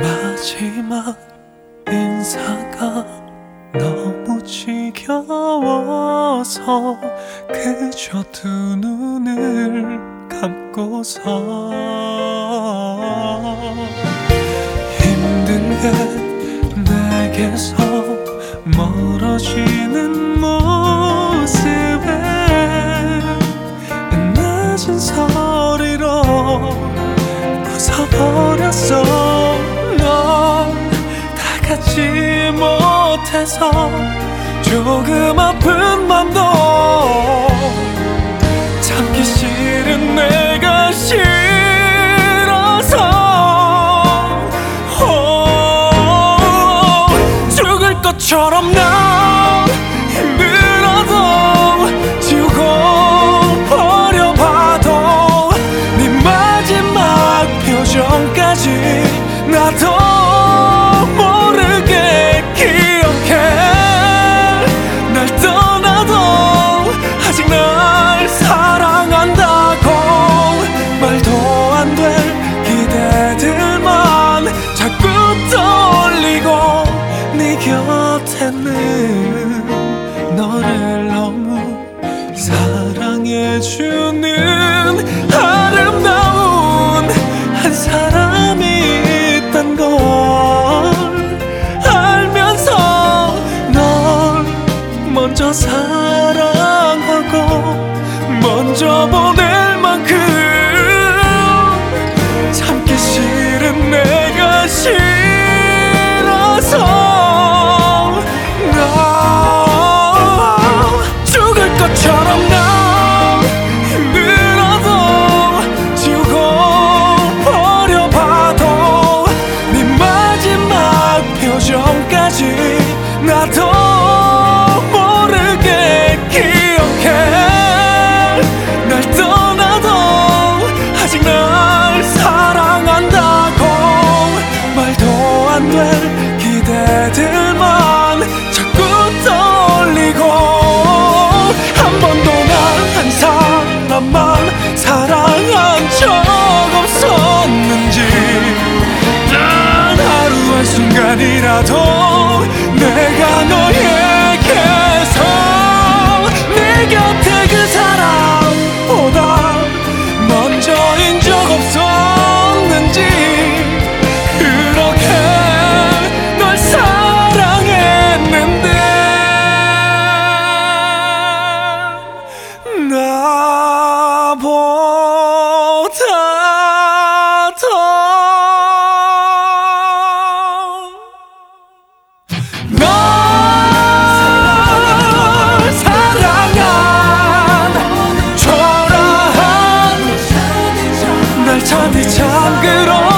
마지막 인사가 너무 지겨워서 그저 두 눈을 감고서 힘들게 내게서 멀어지 못해서 조금 아픈 맘도 참기 싫은 내가 싫어서. 오, 죽을 것처럼 난 힘들어도 지우고 버려봐도 네 마지막 표정까지 나도 너를 너무 사랑해주는 아름다운 한 사람이 있단 걸 알면서 널 먼저 사랑하고 먼저 보 안 될 기대들만 자꾸 떠올리고 한 번도 난 한 사람만 사랑한 적 없었는지 단 하루 한 순간이라도 천이 잠그러